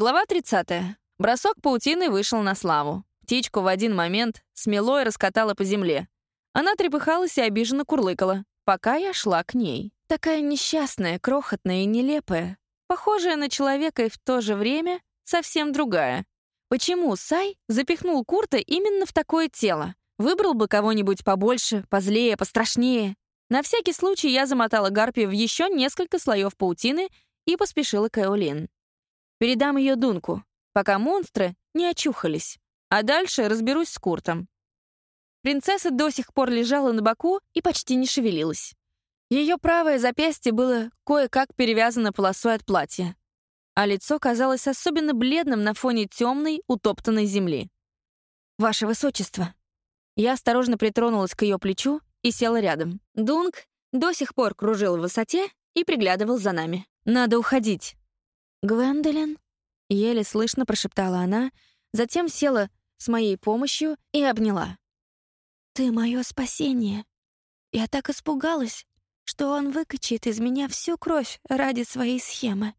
Глава 30. Бросок паутины вышел на славу. Птичку в один момент смело и раскатала по земле. Она трепыхалась и обиженно курлыкала, пока я шла к ней. Такая несчастная, крохотная и нелепая. Похожая на человека и в то же время совсем другая. Почему Сай запихнул Курта именно в такое тело? Выбрал бы кого-нибудь побольше, позлее, пострашнее. На всякий случай я замотала Гарпию в еще несколько слоев паутины и поспешила к Эолин. Передам ее Дунку, пока монстры не очухались, а дальше разберусь с Куртом. Принцесса до сих пор лежала на боку и почти не шевелилась. Ее правое запястье было кое-как перевязано полосой от платья, а лицо казалось особенно бледным на фоне темной, утоптанной земли. «Ваше Высочество!» Я осторожно притронулась к ее плечу и села рядом. Дунк до сих пор кружил в высоте и приглядывал за нами. «Надо уходить». «Гвендолин?» — еле слышно прошептала она, затем села с моей помощью и обняла. «Ты мое спасение. Я так испугалась, что он выкачает из меня всю кровь ради своей схемы».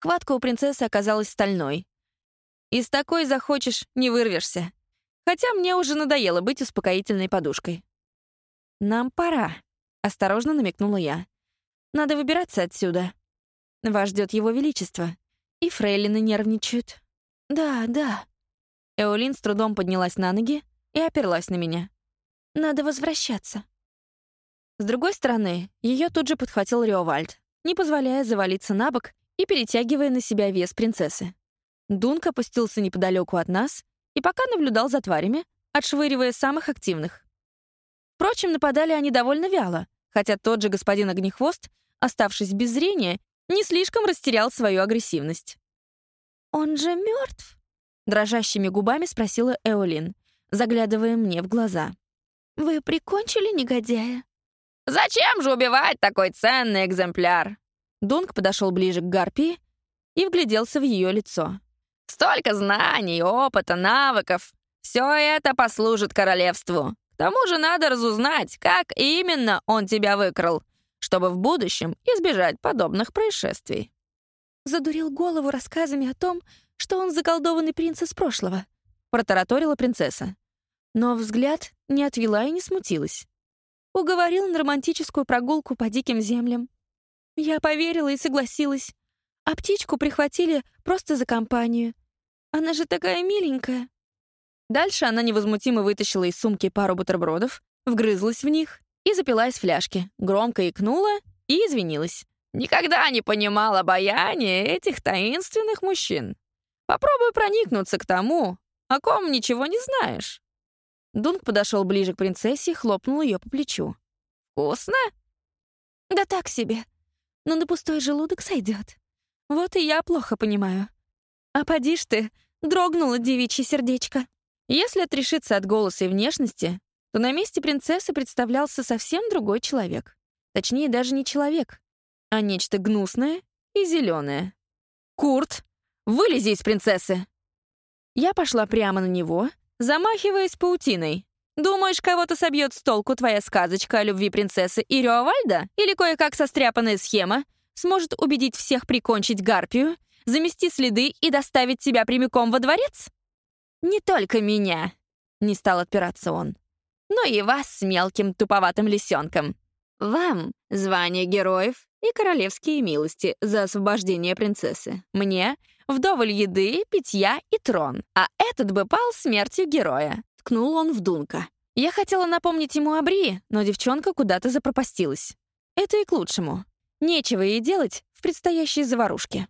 Хватка у принцессы оказалась стальной. «Из такой захочешь, не вырвешься. Хотя мне уже надоело быть успокоительной подушкой». «Нам пора», — осторожно намекнула я. «Надо выбираться отсюда. Вас ждет его величество. И фрейлины нервничают». «Да, да». Эолин с трудом поднялась на ноги и оперлась на меня. «Надо возвращаться». С другой стороны, ее тут же подхватил Риовальд, не позволяя завалиться на бок и перетягивая на себя вес принцессы. Дунк опустился неподалеку от нас и пока наблюдал за тварями, отшвыривая самых активных. Впрочем, нападали они довольно вяло, хотя тот же господин Огнехвост, оставшись без зрения, не слишком растерял свою агрессивность. «Он же мертв? дрожащими губами спросила Эолин, заглядывая мне в глаза. «Вы прикончили негодяя?» «Зачем же убивать такой ценный экземпляр?» Дунк подошел ближе к Гарпии и вгляделся в ее лицо. «Столько знаний, опыта, навыков. Все это послужит королевству. К тому же надо разузнать, как именно он тебя выкрал чтобы в будущем избежать подобных происшествий. Задурил голову рассказами о том, что он заколдованный принц из прошлого, протараторила принцесса. Но взгляд не отвела и не смутилась. Уговорил на романтическую прогулку по диким землям. Я поверила и согласилась. А птичку прихватили просто за компанию. Она же такая миленькая. Дальше она невозмутимо вытащила из сумки пару бутербродов, вгрызлась в них и запила из фляжки, громко икнула и извинилась. «Никогда не понимала обаяние этих таинственных мужчин. Попробуй проникнуться к тому, о ком ничего не знаешь». Дунк подошел ближе к принцессе и хлопнул ее по плечу. «Вкусно?» «Да так себе. Но на пустой желудок сойдет. Вот и я плохо понимаю. А поди ж ты, дрогнуло девичье сердечко». Если отрешиться от голоса и внешности, то на месте принцессы представлялся совсем другой человек. Точнее, даже не человек, а нечто гнусное и зеленое. «Курт, вылези из принцессы!» Я пошла прямо на него, замахиваясь паутиной. «Думаешь, кого-то собьет с толку твоя сказочка о любви принцессы и Риовальда? Или кое-как состряпанная схема сможет убедить всех прикончить Гарпию, замести следы и доставить тебя прямиком во дворец?» «Не только меня», — не стал отпираться он но и вас с мелким туповатым лисенком. Вам звание героев и королевские милости за освобождение принцессы. Мне — вдоволь еды, питья и трон. А этот бы пал смертью героя. Ткнул он в Дунка. Я хотела напомнить ему о Бри, но девчонка куда-то запропастилась. Это и к лучшему. Нечего ей делать в предстоящей заварушке.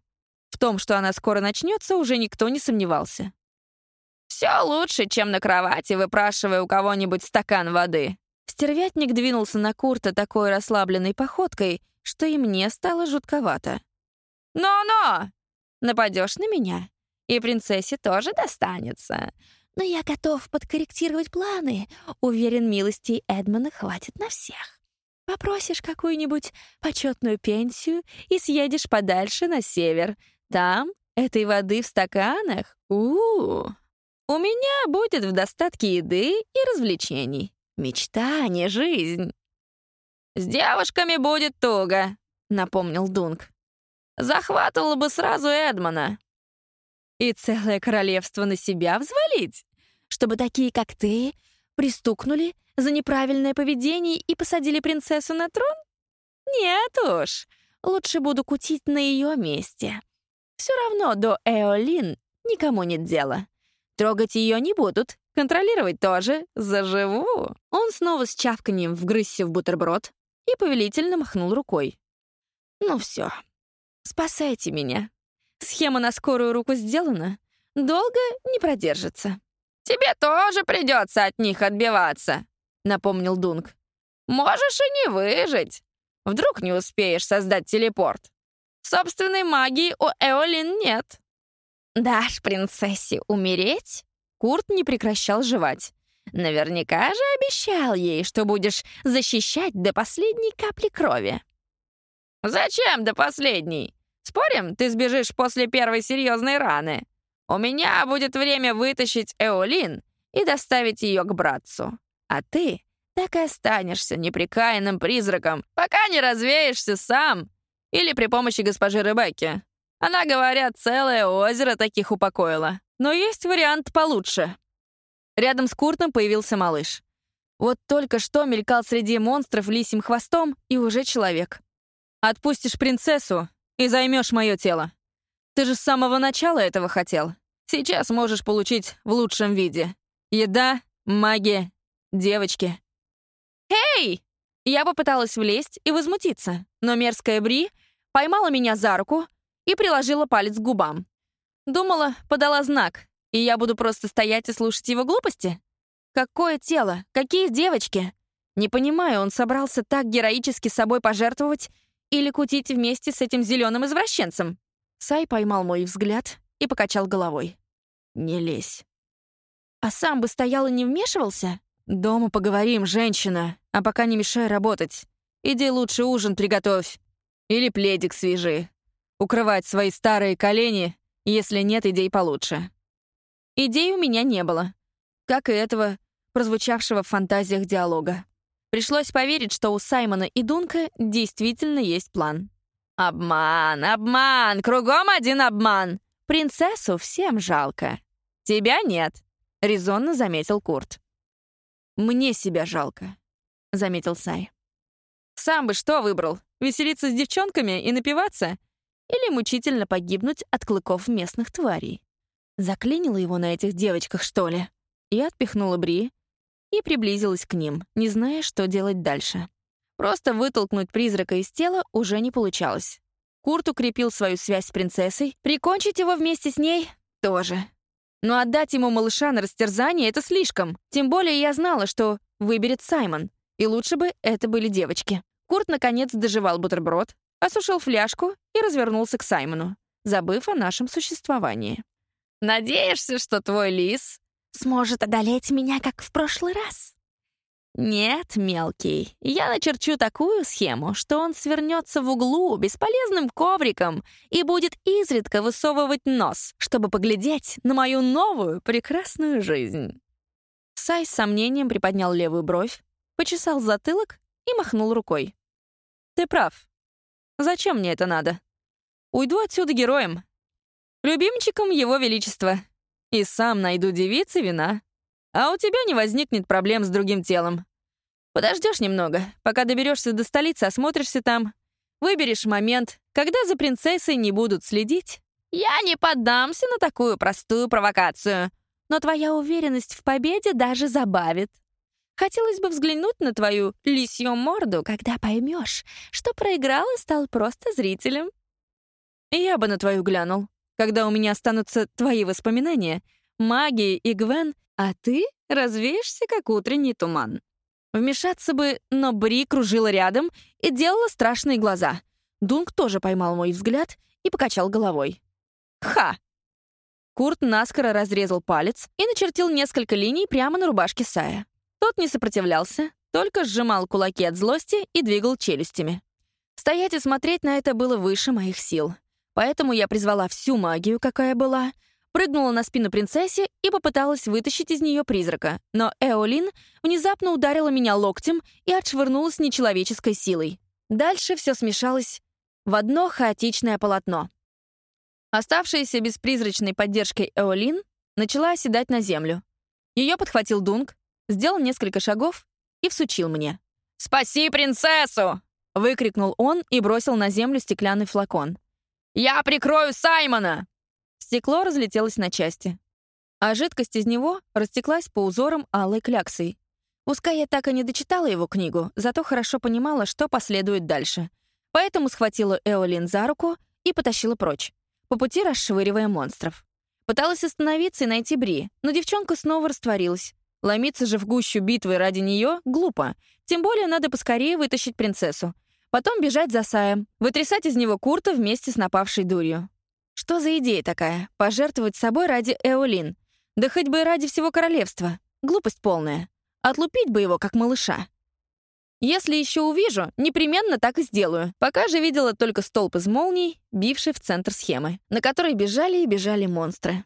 В том, что она скоро начнется, уже никто не сомневался. Все лучше, чем на кровати, выпрашивая у кого-нибудь стакан воды». Стервятник двинулся на Курта такой расслабленной походкой, что и мне стало жутковато. «Но-но! Нападешь на меня, и принцессе тоже достанется. Но я готов подкорректировать планы. Уверен, милости Эдмона хватит на всех. Попросишь какую-нибудь почетную пенсию и съедешь подальше на север. Там этой воды в стаканах. У-у-у!» У меня будет в достатке еды и развлечений. Мечта, а не жизнь. «С девушками будет туго», — напомнил Дунк. «Захватывала бы сразу Эдмона». И целое королевство на себя взвалить? Чтобы такие, как ты, пристукнули за неправильное поведение и посадили принцессу на трон? Нет уж, лучше буду кутить на ее месте. Все равно до Эолин никому нет дела. Трогать ее не будут, контролировать тоже. Заживу. Он снова с чавканием вгрызся в бутерброд и повелительно махнул рукой. Ну все, спасайте меня. Схема на скорую руку сделана. Долго не продержится. «Тебе тоже придется от них отбиваться», — напомнил Дунк. «Можешь и не выжить. Вдруг не успеешь создать телепорт. Собственной магии у Эолин нет». «Дашь принцессе умереть?» Курт не прекращал жевать. «Наверняка же обещал ей, что будешь защищать до последней капли крови». «Зачем до последней? Спорим, ты сбежишь после первой серьезной раны? У меня будет время вытащить Эолин и доставить ее к братцу. А ты так и останешься неприкаянным призраком, пока не развеешься сам или при помощи госпожи Ребекки. Она, говорят, целое озеро таких упокоила. Но есть вариант получше. Рядом с Куртом появился малыш. Вот только что мелькал среди монстров лисим хвостом и уже человек. Отпустишь принцессу и займешь мое тело. Ты же с самого начала этого хотел. Сейчас можешь получить в лучшем виде. Еда, магия, девочки. «Эй!» Я попыталась влезть и возмутиться, но мерзкая Бри поймала меня за руку и приложила палец к губам. Думала, подала знак, и я буду просто стоять и слушать его глупости? Какое тело? Какие девочки? Не понимаю, он собрался так героически собой пожертвовать или кутить вместе с этим зеленым извращенцем? Сай поймал мой взгляд и покачал головой. «Не лезь». «А сам бы стоял и не вмешивался?» «Дома поговорим, женщина, а пока не мешай работать. Иди лучше ужин приготовь. Или пледик свежи укрывать свои старые колени, если нет идей получше. Идей у меня не было, как и этого, прозвучавшего в фантазиях диалога. Пришлось поверить, что у Саймона и Дунка действительно есть план. «Обман, обман, кругом один обман! Принцессу всем жалко. Тебя нет», — резонно заметил Курт. «Мне себя жалко», — заметил Сай. «Сам бы что выбрал? Веселиться с девчонками и напиваться? Или мучительно погибнуть от клыков местных тварей. Заклинила его на этих девочках, что ли? И отпихнула Бри и приблизилась к ним, не зная, что делать дальше. Просто вытолкнуть призрака из тела уже не получалось. Курт укрепил свою связь с принцессой, прикончить его вместе с ней — тоже. Но отдать ему малыша на растерзание — это слишком. Тем более я знала, что выберет Саймон, и лучше бы это были девочки. Курт, наконец, доживал бутерброд, осушил фляжку и развернулся к Саймону, забыв о нашем существовании. «Надеешься, что твой лис сможет одолеть меня, как в прошлый раз?» «Нет, мелкий, я начерчу такую схему, что он свернется в углу бесполезным ковриком и будет изредка высовывать нос, чтобы поглядеть на мою новую прекрасную жизнь». Сай с сомнением приподнял левую бровь, почесал затылок и махнул рукой. «Ты прав. Зачем мне это надо? Уйду отсюда героем. Любимчиком его величества. И сам найду девицы вина. А у тебя не возникнет проблем с другим телом. Подождешь немного, пока доберешься до столицы, осмотришься там. Выберешь момент, когда за принцессой не будут следить. Я не поддамся на такую простую провокацию. Но твоя уверенность в победе даже забавит. Хотелось бы взглянуть на твою лисью морду, когда поймешь, что проиграл и стал просто зрителем. Я бы на твою глянул, когда у меня останутся твои воспоминания, магия и Гвен, а ты развеешься, как утренний туман. Вмешаться бы, но Бри кружила рядом и делала страшные глаза. Дунк тоже поймал мой взгляд и покачал головой. «Ха!» Курт наскоро разрезал палец и начертил несколько линий прямо на рубашке Сая. Тот не сопротивлялся, только сжимал кулаки от злости и двигал челюстями. Стоять и смотреть на это было выше моих сил. Поэтому я призвала всю магию, какая была, прыгнула на спину принцессе и попыталась вытащить из нее призрака. Но Эолин внезапно ударила меня локтем и отшвырнула с нечеловеческой силой. Дальше все смешалось в одно хаотичное полотно. Оставшаяся без призрачной поддержки Эолин начала оседать на землю. Ее подхватил Дунк, сделал несколько шагов и всучил мне. «Спаси принцессу!» — выкрикнул он и бросил на землю стеклянный флакон. «Я прикрою Саймона!» Стекло разлетелось на части. А жидкость из него растеклась по узорам алой кляксой. Пускай я так и не дочитала его книгу, зато хорошо понимала, что последует дальше. Поэтому схватила Эолин за руку и потащила прочь, по пути расшвыривая монстров. Пыталась остановиться и найти Бри, но девчонка снова растворилась. Ломиться же в гущу битвы ради нее глупо. Тем более надо поскорее вытащить принцессу. Потом бежать за Саем, вытрясать из него Курта вместе с напавшей дурью. Что за идея такая? Пожертвовать собой ради Эолин. Да хоть бы и ради всего королевства. Глупость полная. Отлупить бы его, как малыша. Если еще увижу, непременно так и сделаю. Пока же видела только столб из молний, бивший в центр схемы, на который бежали и бежали монстры.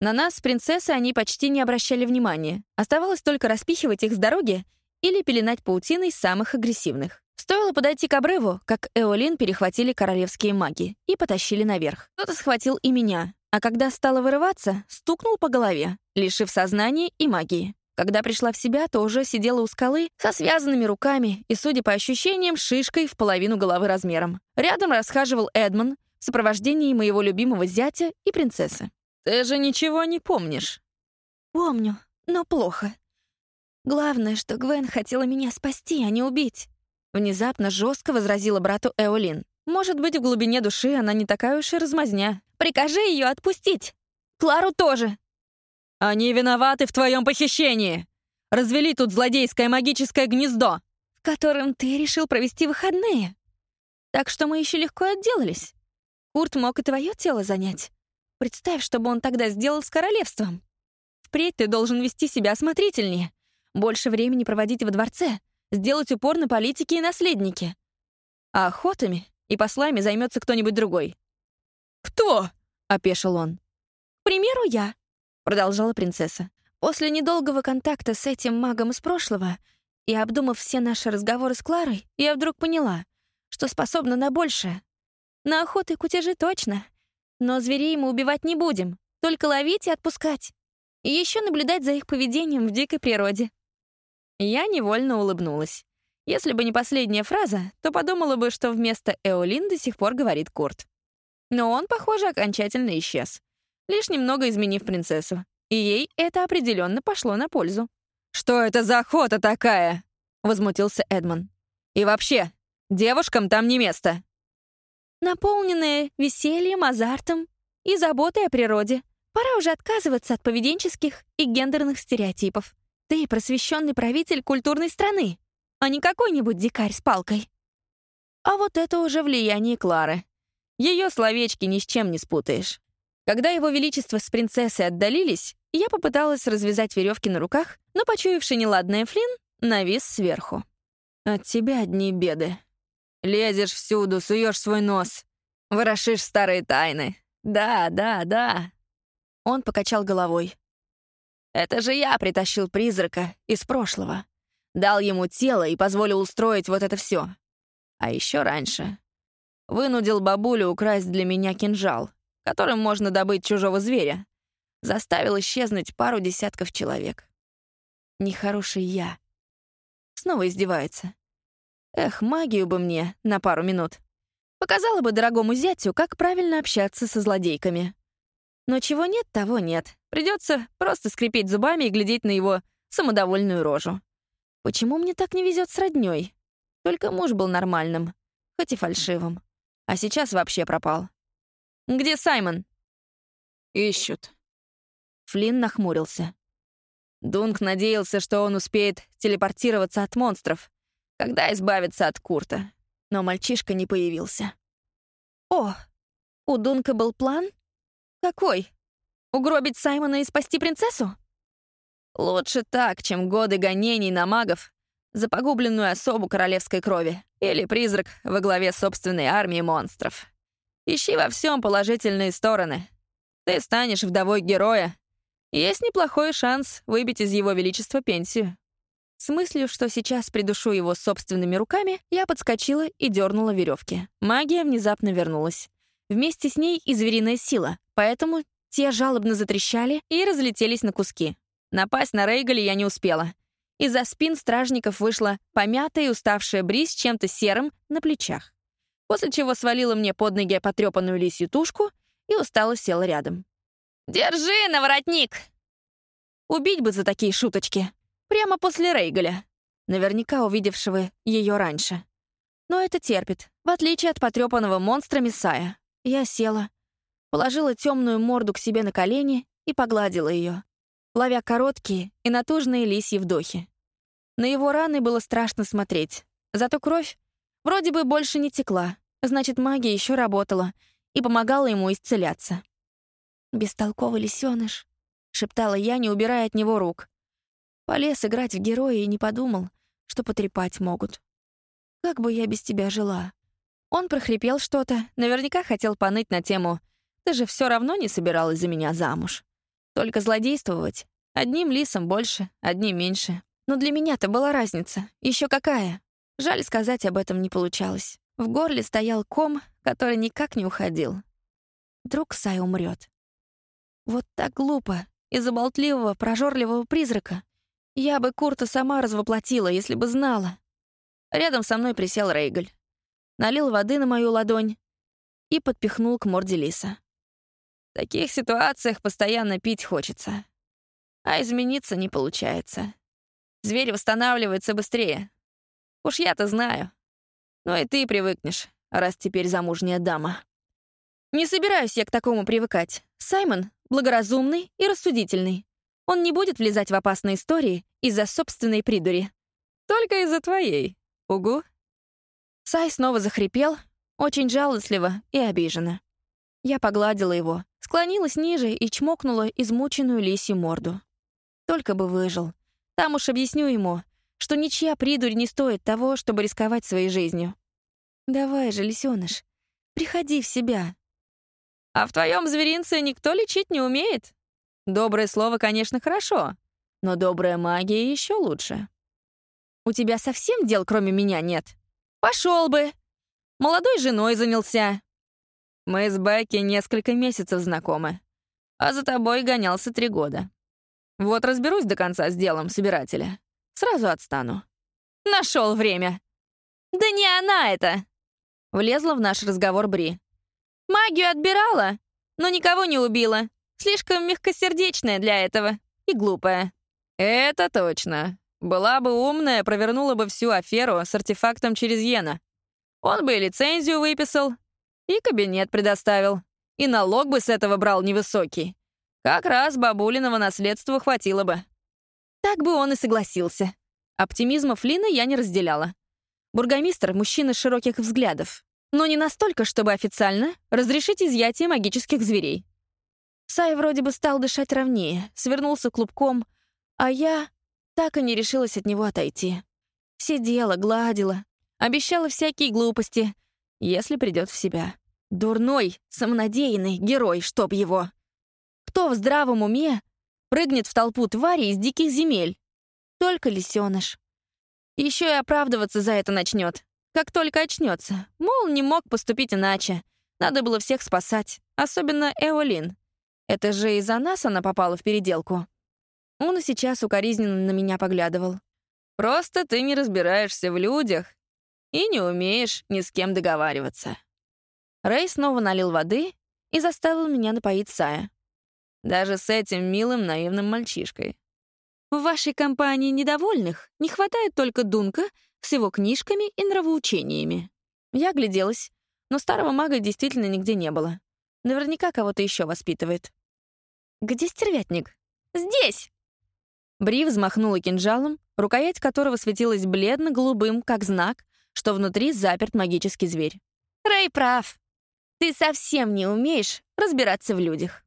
На нас с принцессой они почти не обращали внимания. Оставалось только распихивать их с дороги или пеленать паутиной самых агрессивных. Стоило подойти к обрыву, как Эолин перехватили королевские маги и потащили наверх. Кто-то схватил и меня, а когда стала вырываться, стукнул по голове, лишив сознания и магии. Когда пришла в себя, то уже сидела у скалы со связанными руками и, судя по ощущениям, шишкой в половину головы размером. Рядом расхаживал Эдмон в сопровождении моего любимого зятя и принцессы. «Ты же ничего не помнишь?» «Помню, но плохо. Главное, что Гвен хотела меня спасти, а не убить». Внезапно жестко возразила брату Эолин. «Может быть, в глубине души она не такая уж и размазня. Прикажи ее отпустить. Клару тоже». «Они виноваты в твоем похищении. Развели тут злодейское магическое гнездо». «В котором ты решил провести выходные. Так что мы еще легко отделались. Курт мог и твое тело занять. Представь, что бы он тогда сделал с королевством. Впредь ты должен вести себя осмотрительнее, больше времени проводить во дворце, сделать упор на политике и наследнике. А охотами и послами займется кто-нибудь другой. «Кто?» — опешил он. «К примеру, я», — продолжала принцесса. «После недолгого контакта с этим магом из прошлого и обдумав все наши разговоры с Кларой, я вдруг поняла, что способна на большее. На охоты и кутежи точно, но зверей мы убивать не будем, только ловить и отпускать. И еще наблюдать за их поведением в дикой природе. Я невольно улыбнулась. Если бы не последняя фраза, то подумала бы, что вместо Эолин до сих пор говорит Курт. Но он, похоже, окончательно исчез, лишь немного изменив принцессу. И ей это определенно пошло на пользу. «Что это за охота такая?» — возмутился Эдмон. «И вообще, девушкам там не место наполненные весельем, азартом и заботой о природе. Пора уже отказываться от поведенческих и гендерных стереотипов. Ты просвещенный правитель культурной страны, а не какой-нибудь дикарь с палкой. А вот это уже влияние Клары. Ее словечки ни с чем не спутаешь. Когда его величество с принцессой отдалились, я попыталась развязать веревки на руках, но, почуявший неладное Флин, навис сверху. «От тебя одни беды», Лезешь всюду, суешь свой нос. Ворошишь старые тайны. Да, да, да. Он покачал головой. Это же я притащил призрака из прошлого. Дал ему тело и позволил устроить вот это все. А еще раньше вынудил бабулю украсть для меня кинжал, которым можно добыть чужого зверя. Заставил исчезнуть пару десятков человек. Нехороший я. Снова издевается. Эх, магию бы мне на пару минут. Показала бы дорогому зятю, как правильно общаться со злодейками. Но чего нет, того нет. Придется просто скрипеть зубами и глядеть на его самодовольную рожу. Почему мне так не везет с роднёй? Только муж был нормальным, хоть и фальшивым. А сейчас вообще пропал. «Где Саймон?» «Ищут». Флинн нахмурился. Дунк надеялся, что он успеет телепортироваться от монстров, когда избавиться от Курта. Но мальчишка не появился. О, у Дунка был план? Какой? Угробить Саймона и спасти принцессу? Лучше так, чем годы гонений на магов за погубленную особу королевской крови или призрак во главе собственной армии монстров. Ищи во всем положительные стороны. Ты станешь вдовой героя. Есть неплохой шанс выбить из его величества пенсию. С мыслью, что сейчас придушу его собственными руками, я подскочила и дернула веревки. Магия внезапно вернулась. Вместе с ней и звериная сила, поэтому те жалобно затрещали и разлетелись на куски. Напасть на Рейгаля я не успела. Из-за спин стражников вышла помятая и уставшая Бри с чем-то серым на плечах. После чего свалила мне под ноги потрепанную лисью тушку и устало села рядом. «Держи, наворотник!» Убить бы за такие шуточки. Прямо после Рейгаля. Наверняка увидевшего ее раньше. Но это терпит, в отличие от потрепанного монстра Мисая. Я села, положила темную морду к себе на колени и погладила ее, ловя короткие и натужные лисьи вдохи. На его раны было страшно смотреть. Зато кровь вроде бы больше не текла, значит, магия еще работала и помогала ему исцеляться. «Бестолковый лисёныш», — шептала я, не убирая от него рук. Полез играть в героя и не подумал, что потрепать могут. Как бы я без тебя жила? Он прохрипел что-то, наверняка хотел поныть на тему «Ты же все равно не собиралась за меня замуж». Только злодействовать. Одним лисом больше, одним меньше. Но для меня-то была разница. Еще какая. Жаль, сказать об этом не получалось. В горле стоял ком, который никак не уходил. Вдруг Сай умрет. Вот так глупо. Из-за болтливого, прожорливого призрака. Я бы Курта сама развоплотила, если бы знала. Рядом со мной присел Рейгаль. Налил воды на мою ладонь и подпихнул к морде лиса. В таких ситуациях постоянно пить хочется. А измениться не получается. Зверь восстанавливается быстрее. Уж я-то знаю. Но и ты привыкнешь, раз теперь замужняя дама. Не собираюсь я к такому привыкать. Саймон — благоразумный и рассудительный. Он не будет влезать в опасные истории из-за собственной придури. Только из-за твоей. Угу. Сай снова захрипел, очень жалостливо и обиженно. Я погладила его, склонилась ниже и чмокнула измученную лисью морду. Только бы выжил. Там уж объясню ему, что ничья придурь не стоит того, чтобы рисковать своей жизнью. Давай же, лисёныш, приходи в себя. А в твоем зверинце никто лечить не умеет? Доброе слово, конечно, хорошо, но добрая магия еще лучше. У тебя совсем дел, кроме меня, нет? Пошел бы. Молодой женой занялся. Мы с Бекки несколько месяцев знакомы, а за тобой гонялся три года. Вот разберусь до конца с делом собирателя. Сразу отстану. Нашел время. Да не она это! Влезла в наш разговор Бри. Магию отбирала, но никого не убила. Слишком мягкосердечная для этого и глупая. Это точно. Была бы умная, провернула бы всю аферу с артефактом через Йена. Он бы и лицензию выписал, и кабинет предоставил, и налог бы с этого брал невысокий. Как раз бабулиного наследства хватило бы. Так бы он и согласился. Оптимизма Флина я не разделяла. Бургомистр — мужчина широких взглядов, но не настолько, чтобы официально разрешить изъятие магических зверей. Сай вроде бы стал дышать ровнее, свернулся клубком, а я так и не решилась от него отойти. Сидела, гладила, обещала всякие глупости, если придет в себя. Дурной, самонадеянный герой, чтоб его. Кто в здравом уме прыгнет в толпу тварей из диких земель? Только лисёныш. Еще и оправдываться за это начнет, как только очнется. Мол, не мог поступить иначе. Надо было всех спасать, особенно Эолин. Это же из-за нас она попала в переделку. Он и сейчас укоризненно на меня поглядывал. «Просто ты не разбираешься в людях и не умеешь ни с кем договариваться». Рэй снова налил воды и заставил меня напоить Сая. Даже с этим милым наивным мальчишкой. В вашей компании недовольных не хватает только Дунка с его книжками и нравоучениями. Я гляделась, но старого мага действительно нигде не было. Наверняка кого-то еще воспитывает. «Где стервятник?» «Здесь!» Бри взмахнула кинжалом, рукоять которого светилась бледно-голубым, как знак, что внутри заперт магический зверь. «Рэй прав. Ты совсем не умеешь разбираться в людях».